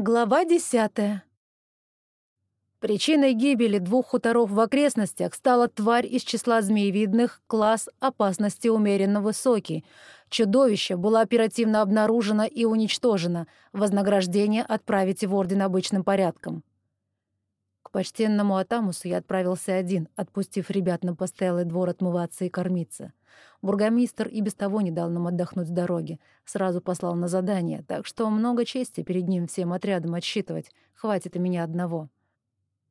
Глава десятая. Причиной гибели двух хуторов в окрестностях стала тварь из числа змеевидных, класс опасности умеренно высокий. Чудовище было оперативно обнаружено и уничтожено. Вознаграждение отправите в Орден обычным порядком. Почтенному Атамусу я отправился один, отпустив ребят на постоялый двор отмываться и кормиться. Бургомистр и без того не дал нам отдохнуть с дороги, сразу послал на задание, так что много чести перед ним всем отрядом отсчитывать, хватит и меня одного.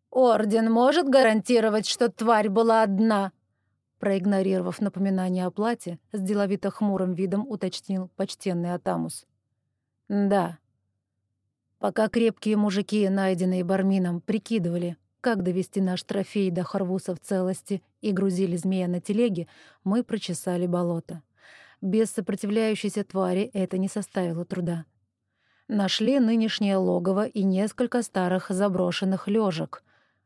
«Орден может гарантировать, что тварь была одна?» Проигнорировав напоминание о плате, с деловито хмурым видом уточнил почтенный Атамус. «Да», Пока крепкие мужики, найденные Бармином, прикидывали, как довести наш трофей до Харвуса в целости и грузили змея на телеге, мы прочесали болото. Без сопротивляющейся твари это не составило труда. Нашли нынешнее логово и несколько старых заброшенных лёжек.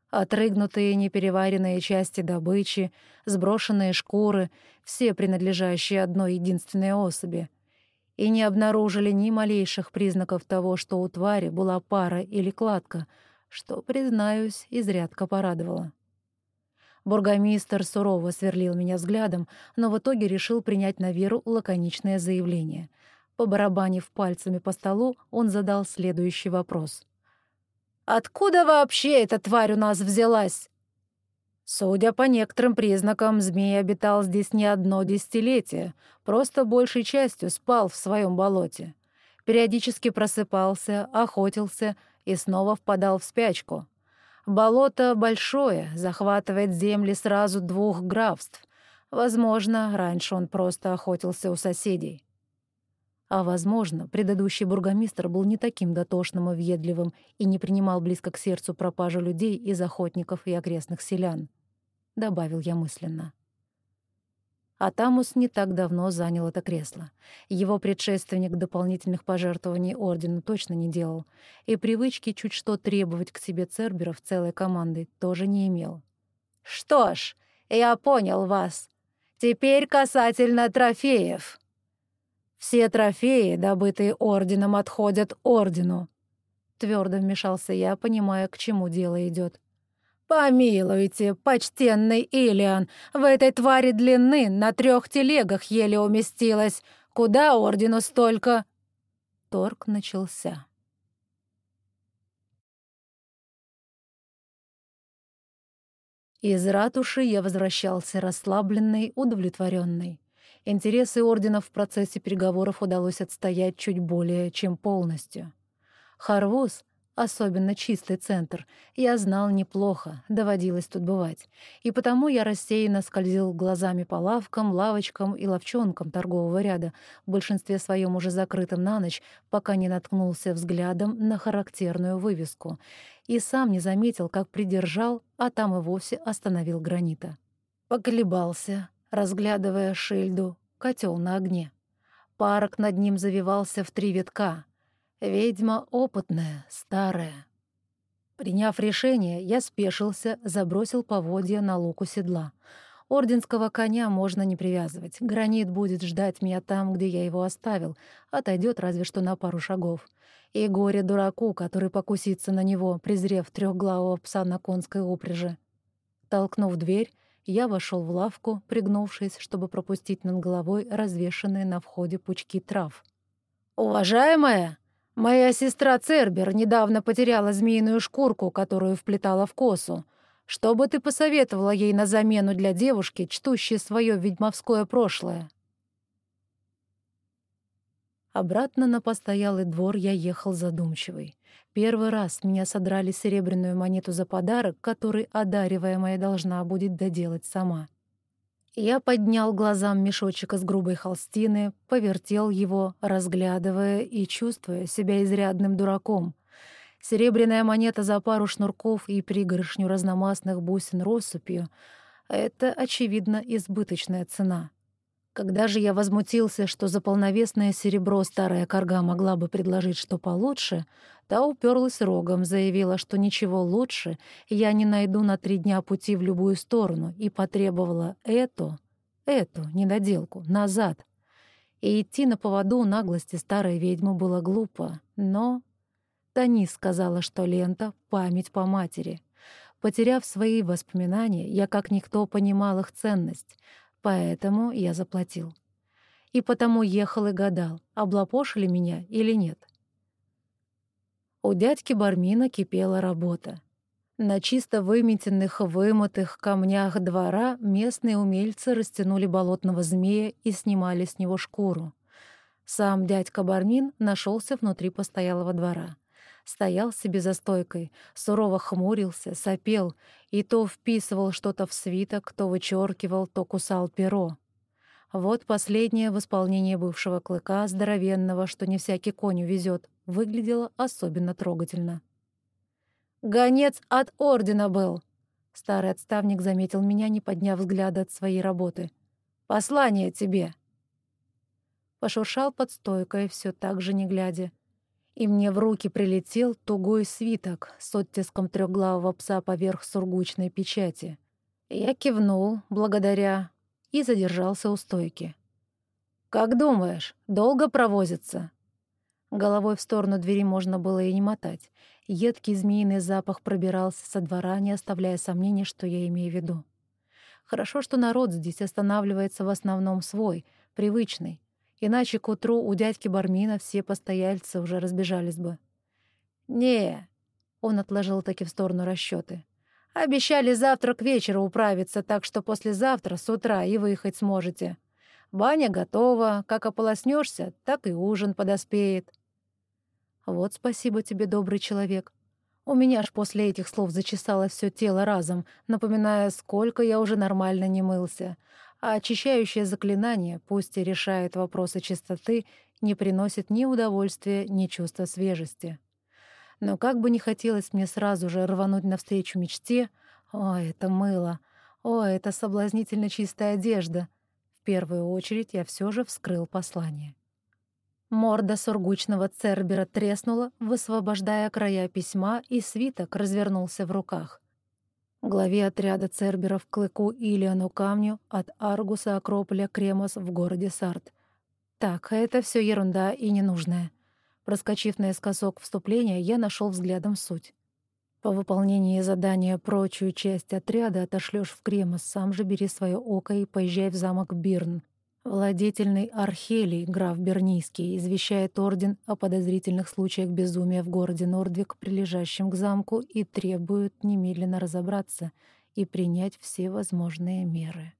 Отрыгнутые непереваренные части добычи, сброшенные шкуры, все принадлежащие одной единственной особи — и не обнаружили ни малейших признаков того, что у твари была пара или кладка, что, признаюсь, изрядка порадовало. Бургомистр сурово сверлил меня взглядом, но в итоге решил принять на веру лаконичное заявление. Побарабанив пальцами по столу, он задал следующий вопрос. «Откуда вообще эта тварь у нас взялась?» Судя по некоторым признакам, змей обитал здесь не одно десятилетие, просто большей частью спал в своем болоте. Периодически просыпался, охотился и снова впадал в спячку. Болото большое, захватывает земли сразу двух графств. Возможно, раньше он просто охотился у соседей. А, возможно, предыдущий бургомистр был не таким дотошным и въедливым и не принимал близко к сердцу пропажу людей из охотников и окрестных селян. Добавил я мысленно. Атамус не так давно занял это кресло. Его предшественник дополнительных пожертвований ордену точно не делал, и привычки чуть что требовать к себе церберов целой командой тоже не имел. «Что ж, я понял вас. Теперь касательно трофеев», все трофеи, добытые орденом, отходят ордену. Твердо вмешался я, понимая, к чему дело идет. «Помилуйте, почтенный Илиан, в этой твари длины на трех телегах еле уместилась. Куда ордену столько?» Торг начался. Из ратуши я возвращался расслабленный, удовлетворенный. Интересы ордена в процессе переговоров удалось отстоять чуть более чем полностью. Харвуз, особенно чистый центр, я знал неплохо, доводилось тут бывать, и потому я рассеянно скользил глазами по лавкам, лавочкам и ловчонкам торгового ряда, в большинстве своем уже закрытым на ночь, пока не наткнулся взглядом на характерную вывеску, и сам не заметил, как придержал, а там и вовсе остановил гранита. Поколебался, разглядывая шильду котел на огне. Парок над ним завивался в три витка. Ведьма опытная, старая. Приняв решение, я спешился, забросил поводья на луку седла. Орденского коня можно не привязывать. Гранит будет ждать меня там, где я его оставил, отойдет разве что на пару шагов. И горе дураку, который покусится на него, презрев трехглавого пса на конской упряжи. Толкнув дверь, я вошел в лавку, пригнувшись, чтобы пропустить над головой развешанные на входе пучки трав. «Уважаемая, моя сестра Цербер недавно потеряла змеиную шкурку, которую вплетала в косу. Что бы ты посоветовала ей на замену для девушки, чтущей свое ведьмовское прошлое?» Обратно на постоялый двор я ехал задумчивый. Первый раз меня содрали серебряную монету за подарок, который одариваемая должна будет доделать сама. Я поднял глазам мешочек из грубой холстины, повертел его, разглядывая и чувствуя себя изрядным дураком. Серебряная монета за пару шнурков и пригоршню разномастных бусин россыпью — это, очевидно, избыточная цена — когда же я возмутился, что за полновесное серебро старая корга могла бы предложить что получше, та уперлась рогом, заявила, что ничего лучше я не найду на три дня пути в любую сторону и потребовала эту, эту недоделку назад. И идти на поводу наглости старой ведьмы было глупо, но... Тани сказала, что лента — память по матери. Потеряв свои воспоминания, я как никто понимал их ценность, поэтому я заплатил. И потому ехал и гадал, облапошили меня или нет. У дядьки Бармина кипела работа. На чисто выметенных, вымытых камнях двора местные умельцы растянули болотного змея и снимали с него шкуру. Сам дядька Бармин нашелся внутри постоялого двора. Стоял себе за стойкой, сурово хмурился, сопел и то вписывал что-то в свиток, то вычеркивал, то кусал перо. Вот последнее в исполнении бывшего клыка, здоровенного, что не всякий конь увезет, выглядело особенно трогательно. Гонец от ордена был. Старый отставник заметил меня, не подняв взгляда от своей работы. Послание тебе. Пошуршал под стойкой, все так же не глядя. И мне в руки прилетел тугой свиток с оттиском трехглавого пса поверх сургучной печати. Я кивнул, благодаря, и задержался у стойки. «Как думаешь, долго провозится?» Головой в сторону двери можно было и не мотать. Едкий змеиный запах пробирался со двора, не оставляя сомнений, что я имею в виду. Хорошо, что народ здесь останавливается в основном свой, привычный. Иначе к утру у дядьки Бармина все постояльцы уже разбежались бы. «Не», — он отложил таки в сторону расчеты. «Обещали завтра к вечеру управиться, так что послезавтра с утра и выехать сможете. Баня готова, как ополоснешься, так и ужин подоспеет». Вот спасибо тебе, добрый человек. У меня аж после этих слов зачесалось все тело разом, напоминая, сколько я уже нормально не мылся. А очищающее заклинание, пусть и решает вопросы чистоты, не приносит ни удовольствия, ни чувства свежести. Но как бы не хотелось мне сразу же рвануть навстречу мечте, о, это мыло, о, это соблазнительно чистая одежда, в первую очередь я все же вскрыл послание. Морда сургучного цербера треснула, высвобождая края письма, и свиток развернулся в руках. Главе отряда церберов Клыку Илиану Камню от Аргуса Акрополя Кремос в городе Сарт. Так, это все ерунда и ненужная. Проскочив наискосок вступления, я нашел взглядом суть. По выполнении задания прочую часть отряда отошлешь в Кремос, сам же бери свое око и поезжай в замок Бирн. Владетельный Архелий, граф Бернийский, извещает орден о подозрительных случаях безумия в городе Нордвик, прилежащем к замку, и требует немедленно разобраться и принять все возможные меры.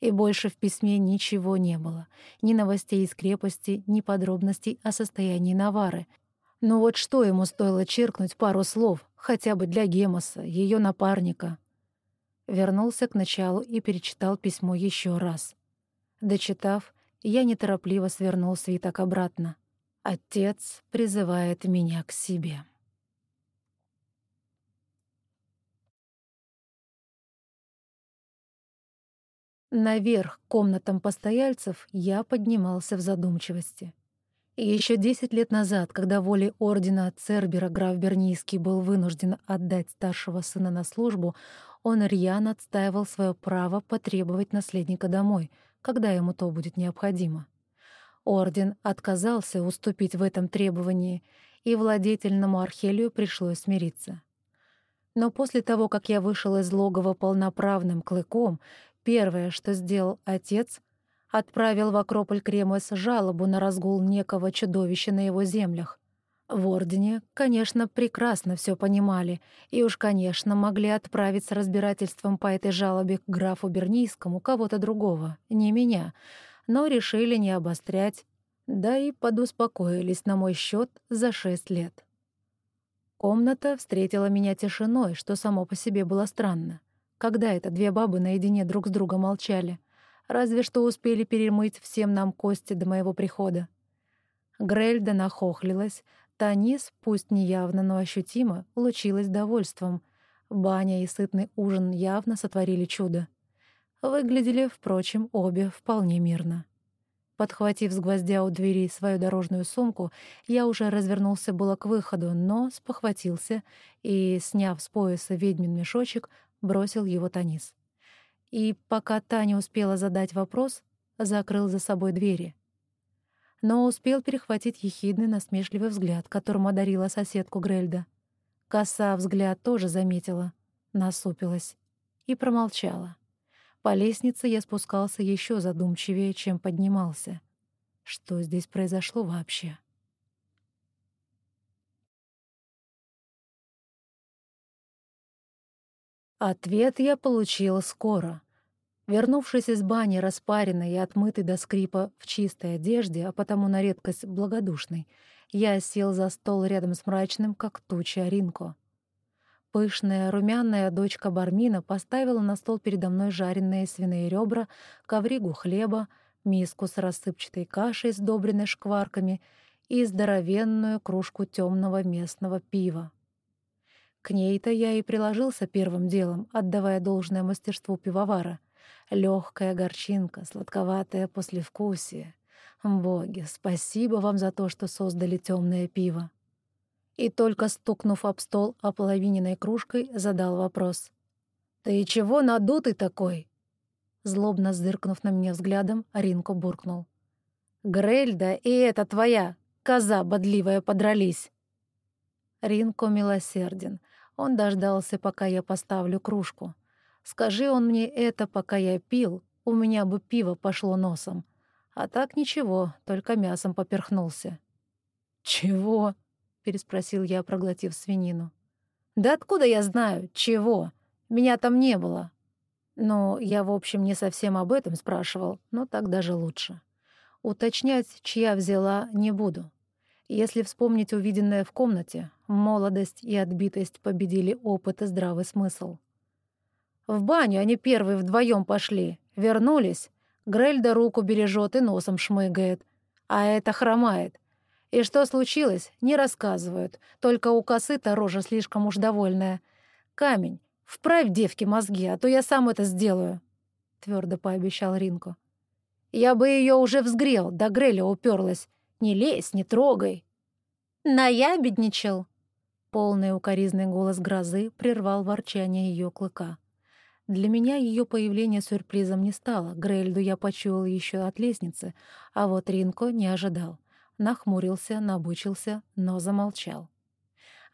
И больше в письме ничего не было. Ни новостей из крепости, ни подробностей о состоянии Навары. Но вот что ему стоило черкнуть пару слов, хотя бы для Гемоса, ее напарника. Вернулся к началу и перечитал письмо еще раз. Дочитав, я неторопливо свернул свиток обратно. Отец призывает меня к себе. Наверх комнатам постояльцев я поднимался в задумчивости. Еще десять лет назад, когда волей ордена Цербера граф Бернийский был вынужден отдать старшего сына на службу, он рьяно отстаивал свое право потребовать наследника домой — когда ему то будет необходимо. Орден отказался уступить в этом требовании, и владетельному Архелию пришлось смириться. Но после того, как я вышел из логова полноправным клыком, первое, что сделал отец, отправил в Акрополь Кремос жалобу на разгул некого чудовища на его землях. В Ордене, конечно, прекрасно все понимали, и уж, конечно, могли отправить с разбирательством по этой жалобе к графу Бернийскому кого-то другого, не меня, но решили не обострять, да и подуспокоились на мой счет за шесть лет. Комната встретила меня тишиной, что само по себе было странно. Когда это две бабы наедине друг с другом молчали? Разве что успели перемыть всем нам кости до моего прихода. Грельда нахохлилась, Танис, пусть неявно, но ощутимо, лучилась довольством. Баня и сытный ужин явно сотворили чудо. Выглядели, впрочем, обе вполне мирно. Подхватив с гвоздя у двери свою дорожную сумку, я уже развернулся было к выходу, но спохватился и, сняв с пояса ведьмин мешочек, бросил его Танис. И пока Таня успела задать вопрос, закрыл за собой двери. Но успел перехватить ехидный насмешливый взгляд, которым одарила соседку Грельда. Коса взгляд тоже заметила, насупилась и промолчала. По лестнице я спускался еще задумчивее, чем поднимался. Что здесь произошло вообще? Ответ я получил скоро. Вернувшись из бани, распаренной и отмытой до скрипа в чистой одежде, а потому на редкость благодушной, я сел за стол рядом с мрачным, как туча, Ринко. Пышная, румяная дочка Бармина поставила на стол передо мной жареные свиные ребра, ковригу хлеба, миску с рассыпчатой кашей, сдобренной шкварками, и здоровенную кружку темного местного пива. К ней-то я и приложился первым делом, отдавая должное мастерству пивовара — Легкая горчинка, сладковатое послевкусие. Боги, спасибо вам за то, что создали темное пиво. И только стукнув об стол ополовиненной кружкой, задал вопрос. «Ты чего надутый такой?» Злобно зыркнув на меня взглядом, Ринко буркнул. «Грельда и эта твоя, коза бодливая, подрались!» Ринко милосерден. Он дождался, пока я поставлю кружку. Скажи он мне это, пока я пил, у меня бы пиво пошло носом. А так ничего, только мясом поперхнулся. «Чего?» — переспросил я, проглотив свинину. «Да откуда я знаю, чего? Меня там не было». Ну, я, в общем, не совсем об этом спрашивал, но так даже лучше. Уточнять, чья взяла, не буду. Если вспомнить увиденное в комнате, молодость и отбитость победили опыт и здравый смысл. В баню они первые вдвоем пошли. Вернулись. Грельда руку бережет и носом шмыгает. А это хромает. И что случилось, не рассказывают. Только у косы-то рожа слишком уж довольная. Камень, вправь девке мозги, а то я сам это сделаю. Твердо пообещал Ринко. Я бы ее уже взгрел, да Греля уперлась. Не лезь, не трогай. Наябедничал. Полный укоризный голос грозы прервал ворчание ее клыка. Для меня ее появление сюрпризом не стало. Грельду я почуял еще от лестницы, а вот Ринко не ожидал. Нахмурился, набычился, но замолчал.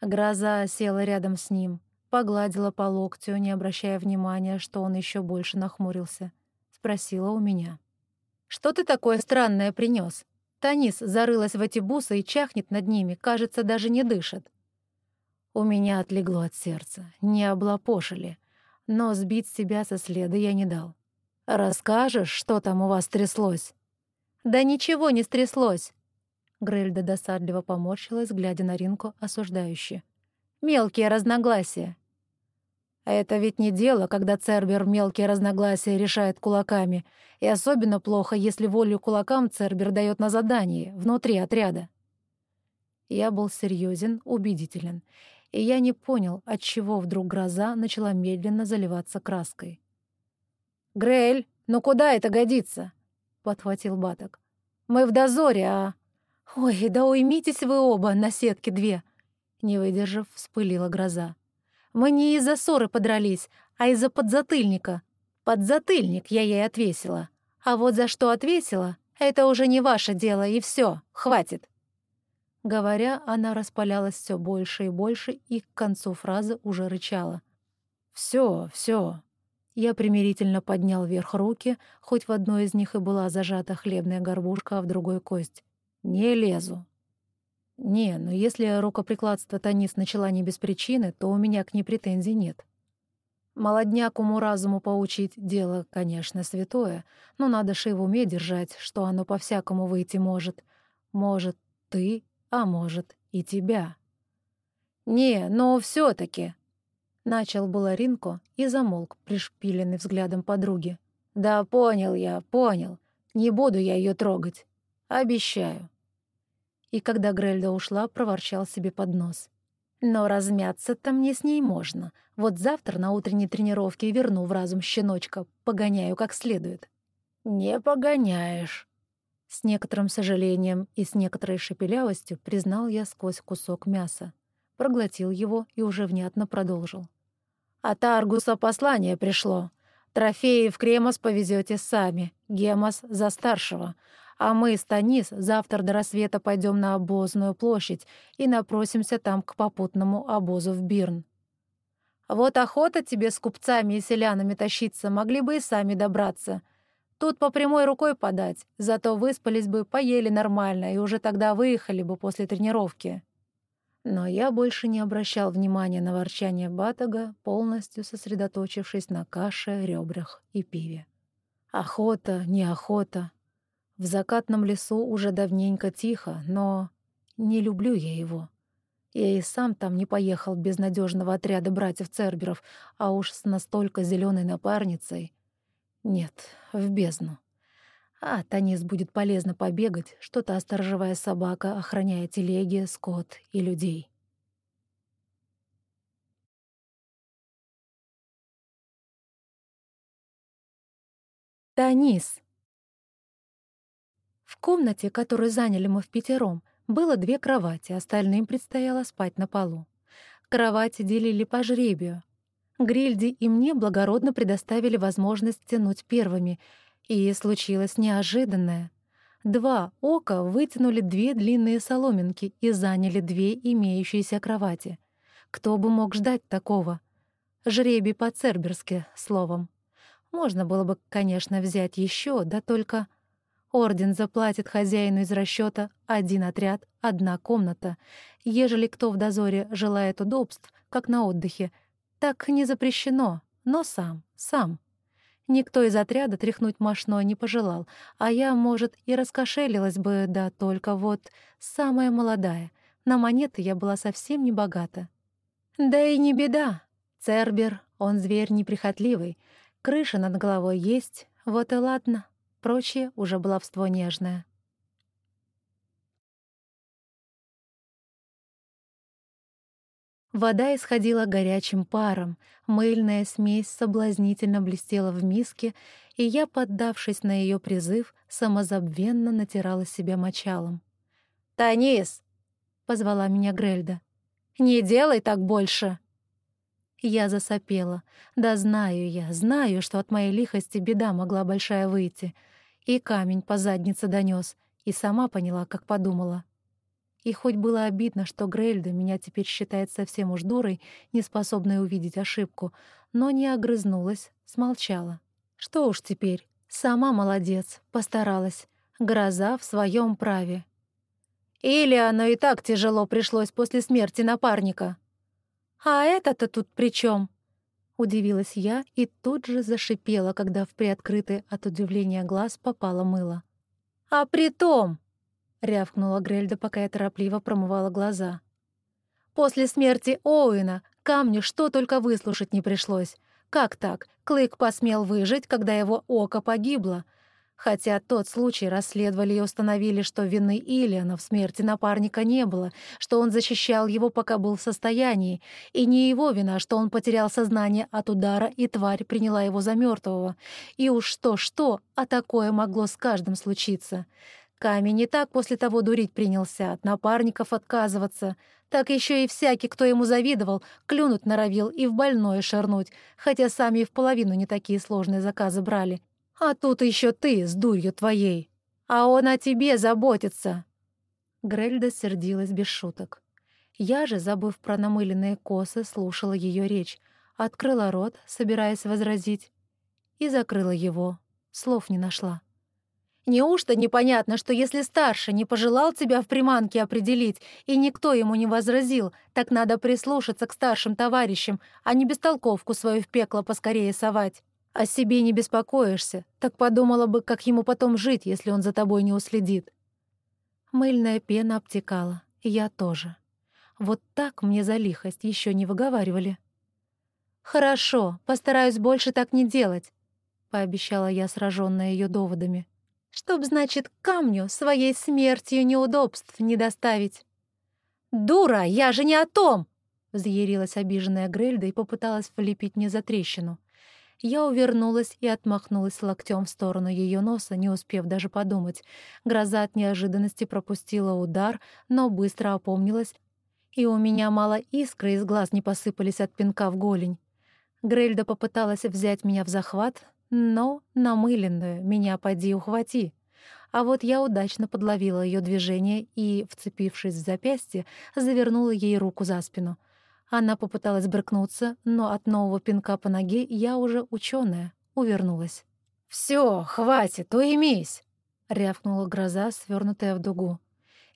Гроза села рядом с ним, погладила по локтю, не обращая внимания, что он еще больше нахмурился. Спросила у меня. «Что ты такое странное принес? Танис зарылась в эти бусы и чахнет над ними, кажется, даже не дышит». У меня отлегло от сердца. Не облапошили но сбить себя со следа я не дал. «Расскажешь, что там у вас тряслось?» «Да ничего не стряслось!» Грельда досадливо поморщилась, глядя на Ринку осуждающе. «Мелкие разногласия!» «Это ведь не дело, когда Цербер мелкие разногласия решает кулаками, и особенно плохо, если волю кулакам Цербер дает на задании, внутри отряда». Я был серьезен, убедителен, и я не понял, от чего вдруг гроза начала медленно заливаться краской. «Грель, ну куда это годится?» — подхватил Баток. «Мы в дозоре, а...» «Ой, да уймитесь вы оба, на сетке две!» Не выдержав, вспылила гроза. «Мы не из-за ссоры подрались, а из-за подзатыльника. Подзатыльник я ей отвесила. А вот за что отвесила, это уже не ваше дело, и все, хватит. Говоря, она распалялась все больше и больше и к концу фразы уже рычала. «Все, все». Я примирительно поднял вверх руки, хоть в одной из них и была зажата хлебная горбушка, а в другой — кость. «Не лезу». «Не, но если рукоприкладство Танис начала не без причины, то у меня к ней претензий нет». Молодняк уму-разуму поучить — дело, конечно, святое, но надо же его уме держать, что оно по-всякому выйти может. Может, ты а может, и тебя. «Не, но все таки Начал было Ринко и замолк, пришпиленный взглядом подруги. «Да понял я, понял. Не буду я ее трогать. Обещаю». И когда Грельда ушла, проворчал себе под нос. «Но размяться-то мне с ней можно. Вот завтра на утренней тренировке верну в разум щеночка, погоняю как следует». «Не погоняешь», с некоторым сожалением и с некоторой шепелявостью признал я сквозь кусок мяса. Проглотил его и уже внятно продолжил. «От Аргуса послание пришло. Трофеи в Кремос повезете сами, Гемос за старшего. А мы с Танис завтра до рассвета пойдем на обозную площадь и напросимся там к попутному обозу в Бирн. Вот охота тебе с купцами и селянами тащиться, могли бы и сами добраться. Тут по прямой рукой подать, зато выспались бы, поели нормально и уже тогда выехали бы после тренировки. Но я больше не обращал внимания на ворчание Батага, полностью сосредоточившись на каше, ребрах и пиве. Охота, неохота. В закатном лесу уже давненько тихо, но не люблю я его. Я и сам там не поехал без надежного отряда братьев Церберов, а уж с настолько зеленой напарницей. Нет, в бездну. А Танис будет полезно побегать, что-то сторожевая собака, охраняя телеги, скот и людей. Танис. В комнате, которую заняли мы в пятером, было две кровати, остальным предстояло спать на полу. Кровати делили по жребию. Грильди и мне благородно предоставили возможность тянуть первыми, и случилось неожиданное. Два ока вытянули две длинные соломинки и заняли две имеющиеся кровати. Кто бы мог ждать такого? Жребий по-церберски, словом. Можно было бы, конечно, взять еще, да только... Орден заплатит хозяину из расчета один отряд, одна комната. Ежели кто в дозоре желает удобств, как на отдыхе, так не запрещено, но сам, сам. Никто из отряда тряхнуть мошной не пожелал, а я, может, и раскошелилась бы, да только вот самая молодая. На монеты я была совсем не богата. Да и не беда. Цербер, он зверь неприхотливый. Крыша над головой есть, вот и ладно. Прочее уже баловство нежное. Вода исходила горячим паром, мыльная смесь соблазнительно блестела в миске, и я, поддавшись на ее призыв, самозабвенно натирала себя мочалом. «Танис!» — позвала меня Грельда. «Не делай так больше!» Я засопела. Да знаю я, знаю, что от моей лихости беда могла большая выйти — и камень по заднице донес, и сама поняла, как подумала. И хоть было обидно, что Грельда меня теперь считает совсем уж дурой, неспособной увидеть ошибку, но не огрызнулась, смолчала. Что уж теперь, сама молодец, постаралась. Гроза в своем праве. Или оно и так тяжело пришлось после смерти напарника. А это-то тут при чем? Удивилась я и тут же зашипела, когда в приоткрытый от удивления глаз попало мыло. «А при том!» — рявкнула Грельда, пока я торопливо промывала глаза. «После смерти Оуэна камню что только выслушать не пришлось. Как так? Клык посмел выжить, когда его око погибло. Хотя тот случай расследовали и установили, что вины Ильяна в смерти напарника не было, что он защищал его, пока был в состоянии, и не его вина, что он потерял сознание от удара, и тварь приняла его за мертвого. И уж что-что, а такое могло с каждым случиться. Камень не так после того дурить принялся, от напарников отказываться. Так еще и всякий, кто ему завидовал, клюнуть норовил и в больное шарнуть, хотя сами и в половину не такие сложные заказы брали. А тут еще ты с дурью твоей. А он о тебе заботится. Грельда сердилась без шуток. Я же, забыв про намыленные косы, слушала ее речь, открыла рот, собираясь возразить, и закрыла его. Слов не нашла. Неужто непонятно, что если старший не пожелал тебя в приманке определить, и никто ему не возразил, так надо прислушаться к старшим товарищам, а не бестолковку свою в пекло поскорее совать? О себе не беспокоишься, так подумала бы, как ему потом жить, если он за тобой не уследит. Мыльная пена обтекала, и я тоже. Вот так мне за лихость еще не выговаривали. «Хорошо, постараюсь больше так не делать», — пообещала я, сраженная ее доводами. «Чтоб, значит, камню своей смертью неудобств не доставить». «Дура, я же не о том!» — взъярилась обиженная Грельда и попыталась влепить мне за трещину. Я увернулась и отмахнулась локтем в сторону ее носа, не успев даже подумать. Гроза от неожиданности пропустила удар, но быстро опомнилась, и у меня мало искры из глаз не посыпались от пинка в голень. Грельда попыталась взять меня в захват, но намыленную меня поди ухвати. А вот я удачно подловила ее движение и, вцепившись в запястье, завернула ей руку за спину. Она попыталась брыкнуться, но от нового пинка по ноге я уже ученая, увернулась. Все, хватит, уймись!» — рявкнула гроза, свернутая в дугу.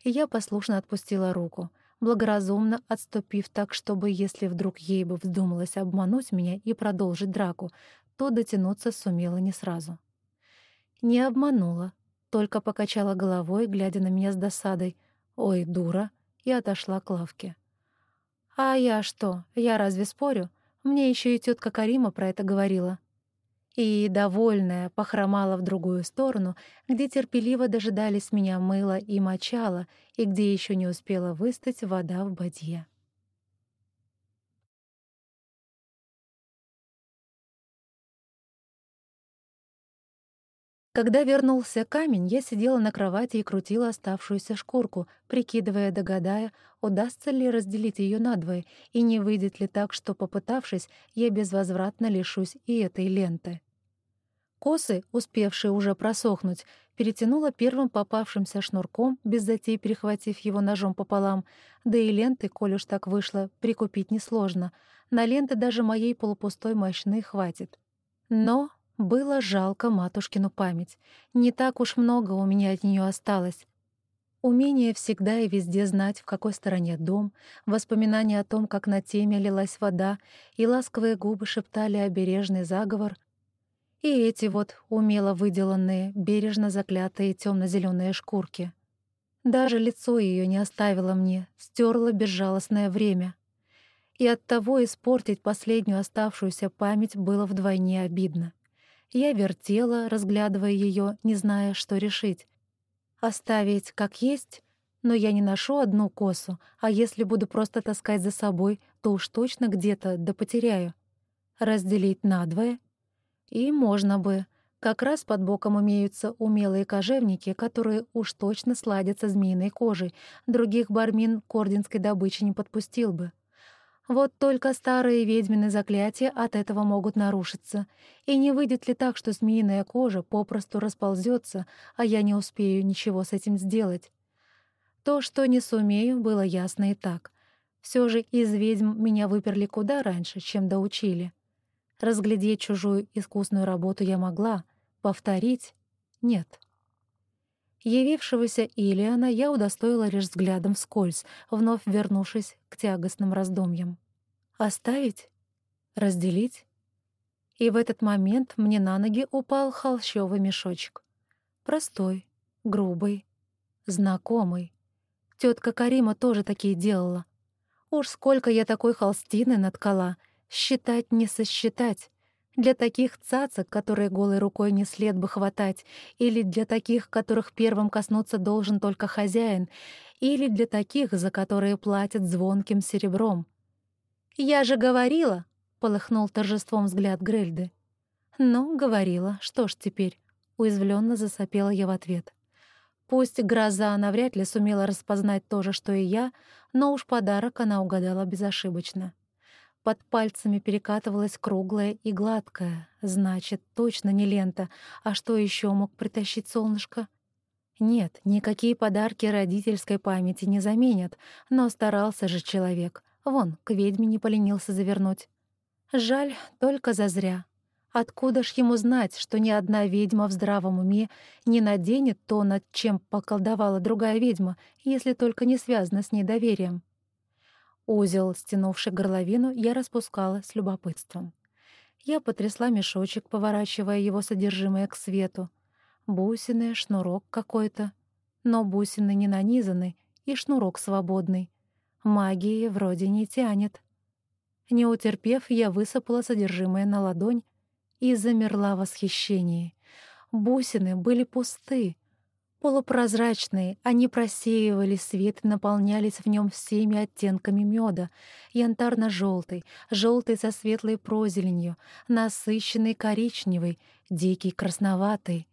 И я послушно отпустила руку, благоразумно отступив так, чтобы, если вдруг ей бы вздумалось обмануть меня и продолжить драку, то дотянуться сумела не сразу. Не обманула, только покачала головой, глядя на меня с досадой. «Ой, дура!» и отошла к лавке. «А я что? Я разве спорю? Мне еще и тетка Карима про это говорила». И, довольная, похромала в другую сторону, где терпеливо дожидались меня мыло и мочало, и где еще не успела выстать вода в бадье. Когда вернулся камень, я сидела на кровати и крутила оставшуюся шкурку, прикидывая, догадая, удастся ли разделить ее надвое, и не выйдет ли так, что, попытавшись, я безвозвратно лишусь и этой ленты. Косы, успевшие уже просохнуть, перетянула первым попавшимся шнурком, без затей перехватив его ножом пополам, да и ленты, коль уж так вышло, прикупить несложно. На ленты даже моей полупустой мощны хватит. Но было жалко матушкину память. Не так уж много у меня от нее осталось. Умение всегда и везде знать, в какой стороне дом, воспоминания о том, как на теме лилась вода, и ласковые губы шептали обережный заговор, и эти вот умело выделанные, бережно заклятые темно-зеленые шкурки. Даже лицо ее не оставило мне, стерло безжалостное время. И оттого испортить последнюю оставшуюся память было вдвойне обидно. Я вертела, разглядывая ее, не зная, что решить. Оставить как есть, но я не ношу одну косу, а если буду просто таскать за собой, то уж точно где-то да потеряю. Разделить надвое? И можно бы. Как раз под боком имеются умелые кожевники, которые уж точно сладятся змеиной кожей, других бармин к орденской добыче не подпустил бы. Вот только старые ведьмины заклятия от этого могут нарушиться. И не выйдет ли так, что змеиная кожа попросту расползется, а я не успею ничего с этим сделать? То, что не сумею, было ясно и так. Все же из ведьм меня выперли куда раньше, чем доучили. Разглядеть чужую искусную работу я могла, повторить — нет. Явившегося Илиана я удостоила лишь взглядом вскользь, вновь вернувшись к тягостным раздумьям. Оставить? Разделить? И в этот момент мне на ноги упал холщовый мешочек. Простой, грубый, знакомый. Тетка Карима тоже такие делала. Уж сколько я такой холстины наткала, считать не сосчитать. Для таких цацок, которые голой рукой не след бы хватать, или для таких, которых первым коснуться должен только хозяин, или для таких, за которые платят звонким серебром. «Я же говорила!» — полыхнул торжеством взгляд Грельды. «Ну, говорила. Что ж теперь?» — уязвленно засопела я в ответ. Пусть гроза навряд ли сумела распознать то же, что и я, но уж подарок она угадала безошибочно. Под пальцами перекатывалась круглая и гладкая. Значит, точно не лента. А что еще мог притащить солнышко? Нет, никакие подарки родительской памяти не заменят, но старался же человек. Вон, к ведьме не поленился завернуть. Жаль, только зазря. Откуда ж ему знать, что ни одна ведьма в здравом уме не наденет то, над чем поколдовала другая ведьма, если только не связано с ней доверием? Узел, стянувший горловину, я распускала с любопытством. Я потрясла мешочек, поворачивая его содержимое к свету. Бусины, шнурок какой-то. Но бусины не нанизаны, и шнурок свободный. Магии вроде не тянет. Не утерпев, я высыпала содержимое на ладонь и замерла в восхищении. Бусины были пусты, Полупрозрачные, они просеивали свет и наполнялись в нем всеми оттенками меда: янтарно-желтый, желтый со светлой прозеленью, насыщенный коричневый, дикий красноватый.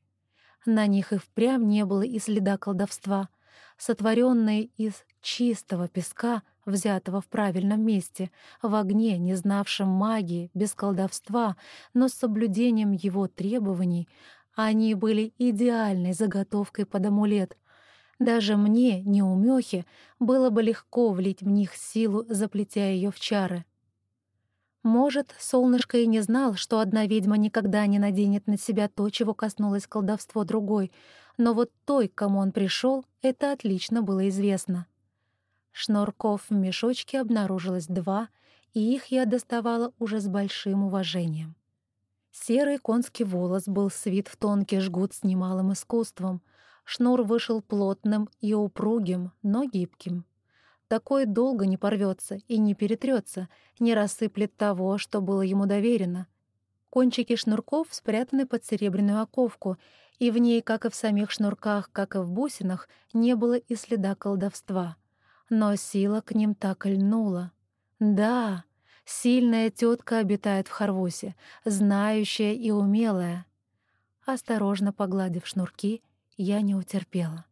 На них и впрямь не было и следа колдовства. Сотворенные из чистого песка, взятого в правильном месте, в огне, не знавшем магии, без колдовства, но с соблюдением его требований — Они были идеальной заготовкой под амулет. Даже мне, неумехе, было бы легко влить в них силу, заплетя ее в чары. Может, солнышко и не знал, что одна ведьма никогда не наденет на себя то, чего коснулось колдовство другой, но вот той, к кому он пришел, это отлично было известно. Шнурков в мешочке обнаружилось два, и их я доставала уже с большим уважением. Серый конский волос был свит в тонкий жгут с немалым искусством. Шнур вышел плотным и упругим, но гибким. Такой долго не порвется и не перетрется, не рассыплет того, что было ему доверено. Кончики шнурков спрятаны под серебряную оковку, и в ней, как и в самих шнурках, как и в бусинах, не было и следа колдовства. Но сила к ним так и льнула. Да, сильная тетка обитает в Харвусе, знающая и умелая. Осторожно погладив шнурки, я не утерпела.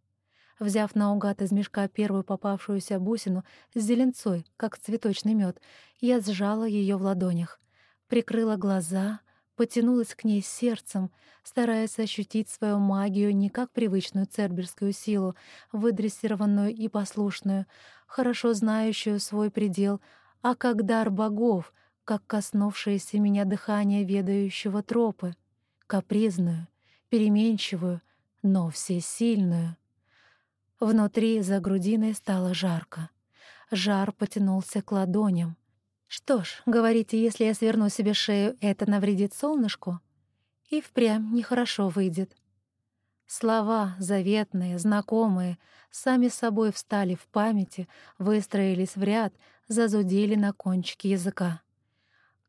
Взяв наугад из мешка первую попавшуюся бусину с зеленцой, как цветочный мед, я сжала ее в ладонях, прикрыла глаза, потянулась к ней сердцем, стараясь ощутить свою магию не как привычную церберскую силу, выдрессированную и послушную, хорошо знающую свой предел, а как дар богов, как коснувшееся меня дыхание ведающего тропы, капризную, переменчивую, но всесильную. Внутри за грудиной стало жарко. Жар потянулся к ладоням. Что ж, говорите, если я сверну себе шею, это навредит солнышку? И впрямь нехорошо выйдет. Слова, заветные, знакомые, сами собой встали в памяти, выстроились в ряд, зазудели на кончике языка.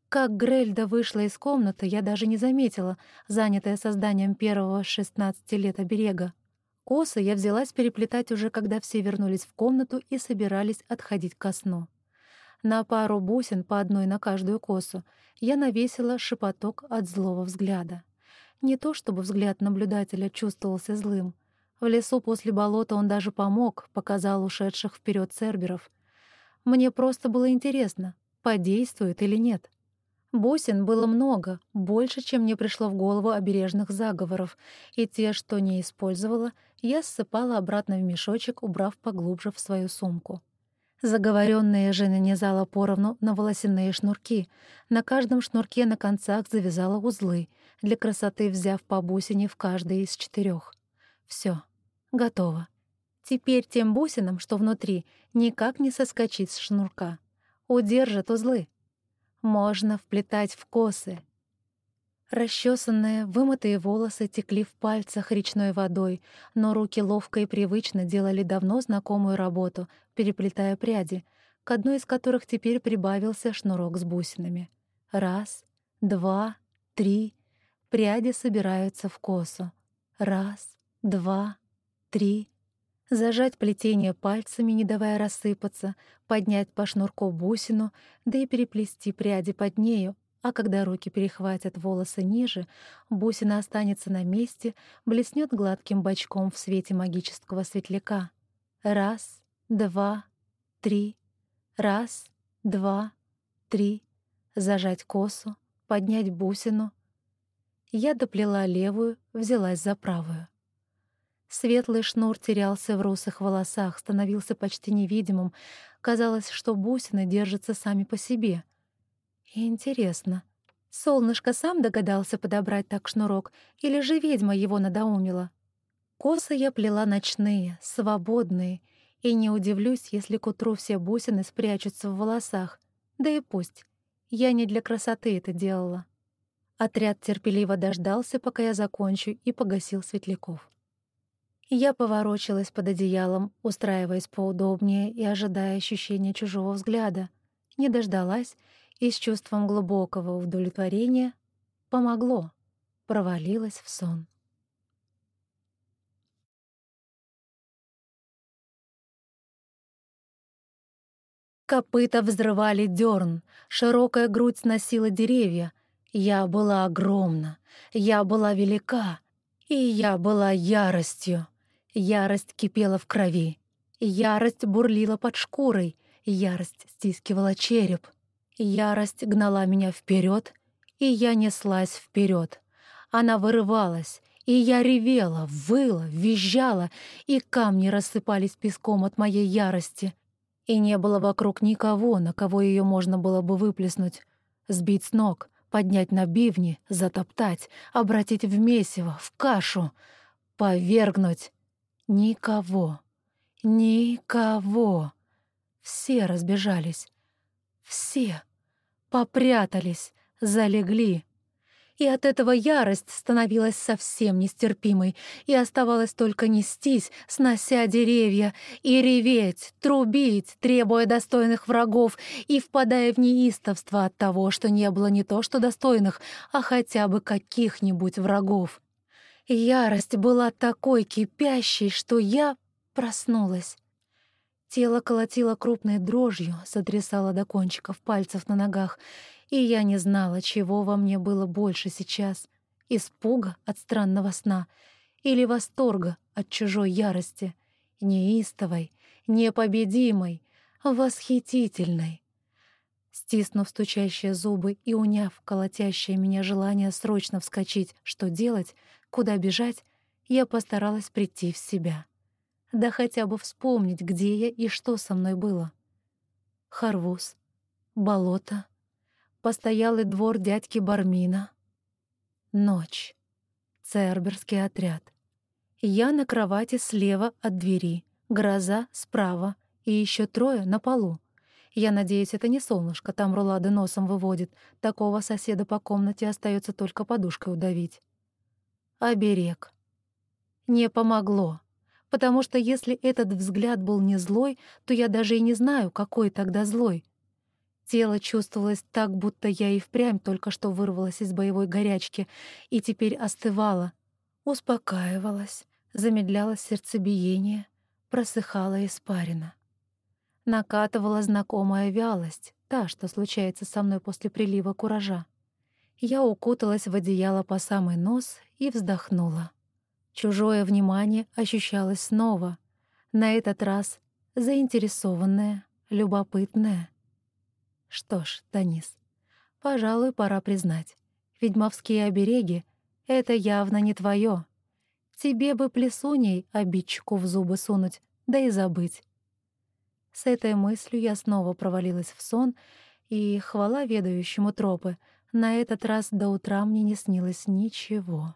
Как Грельда вышла из комнаты, я даже не заметила, занятая созданием первого с 16 лет оберега. Косы я взялась переплетать уже, когда все вернулись в комнату и собирались отходить ко сну. На пару бусин, по одной на каждую косу, я навесила шепоток от злого взгляда. Не то чтобы взгляд наблюдателя чувствовался злым. В лесу после болота он даже помог, показал ушедших вперед церберов. Мне просто было интересно, подействует или нет. Бусин было много, больше, чем мне пришло в голову обережных заговоров, и те, что не использовала, я ссыпала обратно в мешочек, убрав поглубже в свою сумку. Заговоренные же нанизала поровну на волосяные шнурки. На каждом шнурке на концах завязала узлы, для красоты взяв по бусине в каждой из четырех. Все, готово. Теперь тем бусинам, что внутри, никак не соскочить с шнурка. Удержат узлы. Можно вплетать в косы. Расчесанные, вымытые волосы текли в пальцах речной водой, но руки ловко и привычно делали давно знакомую работу, переплетая пряди, к одной из которых теперь прибавился шнурок с бусинами. Раз, два, три. Пряди собираются в косу. Раз, два, три. Зажать плетение пальцами, не давая рассыпаться, поднять по шнурку бусину, да и переплести пряди под нею, а когда руки перехватят волосы ниже, бусина останется на месте, блеснет гладким бочком в свете магического светляка. Раз, два, три. Раз, два, три. Зажать косу, поднять бусину. Я доплела левую, взялась за правую. Светлый шнур терялся в русых волосах, становился почти невидимым. Казалось, что бусины держатся сами по себе. Интересно, солнышко сам догадался подобрать так шнурок, или же ведьма его надоумила? Косы я плела ночные, свободные, и не удивлюсь, если к утру все бусины спрячутся в волосах. Да и пусть. Я не для красоты это делала. Отряд терпеливо дождался, пока я закончу, и погасил светляков. Я поворочилась под одеялом, устраиваясь поудобнее и ожидая ощущения чужого взгляда. Не дождалась и с чувством глубокого удовлетворения помогло, провалилась в сон. Копыта взрывали дерн, широкая грудь сносила деревья. Я была огромна, я была велика, и я была яростью. Ярость кипела в крови. Ярость бурлила под шкурой. Ярость стискивала череп. Ярость гнала меня вперед, и я неслась вперед. Она вырывалась, И я ревела, выла, визжала, и камни рассыпались песком от моей ярости. И не было вокруг никого, на кого ее можно было бы выплеснуть. Сбить с ног, поднять на бивни, затоптать, обратить в месиво, в кашу, повергнуть. Никого. Никого. Все разбежались. Все попрятались, залегли. И от этого ярость становилась совсем нестерпимой, и оставалось только нестись, снося деревья, и реветь, трубить, требуя достойных врагов, и впадая в неистовство от того, что не было не то что достойных, а хотя бы каких-нибудь врагов. Ярость была такой кипящей, что я проснулась. Тело колотило крупной дрожью, сотрясало до кончиков пальцев на ногах, и я не знала, чего во мне было больше сейчас — испуга от странного сна или восторга от чужой ярости, неистовой, непобедимой, восхитительной. Стиснув стучащие зубы и уняв колотящее меня желание срочно вскочить, что делать, куда бежать, я постаралась прийти в себя да хотя бы вспомнить, где я и что со мной было. Харвуз, болото, постоялый двор дядьки Бармина, ночь, церберский отряд. Я на кровати слева от двери, гроза справа и еще трое на полу. Я надеюсь, это не солнышко там рулады носом выводит. Такого соседа по комнате остается только подушкой удавить. Оберег. Не помогло потому что если этот взгляд был не злой, то я даже и не знаю, какой тогда злой. Тело чувствовалось так, будто я и впрямь только что вырвалась из боевой горячки и теперь остывала, успокаивалась, замедлялось сердцебиение, просыхала испарина. Накатывала знакомая вялость, та, что случается со мной после прилива куража. Я укуталась в одеяло по самый нос и вздохнула. Чужое внимание ощущалось снова, на этот раз заинтересованное, любопытное. Что ж, Танис, пожалуй, пора признать, ведьмовские обереги — это явно не твое. Тебе бы плесуней обидчику в зубы сунуть, да и забыть. С этой мыслью я снова провалилась в сон, и, хвала ведающему тропы, на этот раз до утра мне не снилось ничего.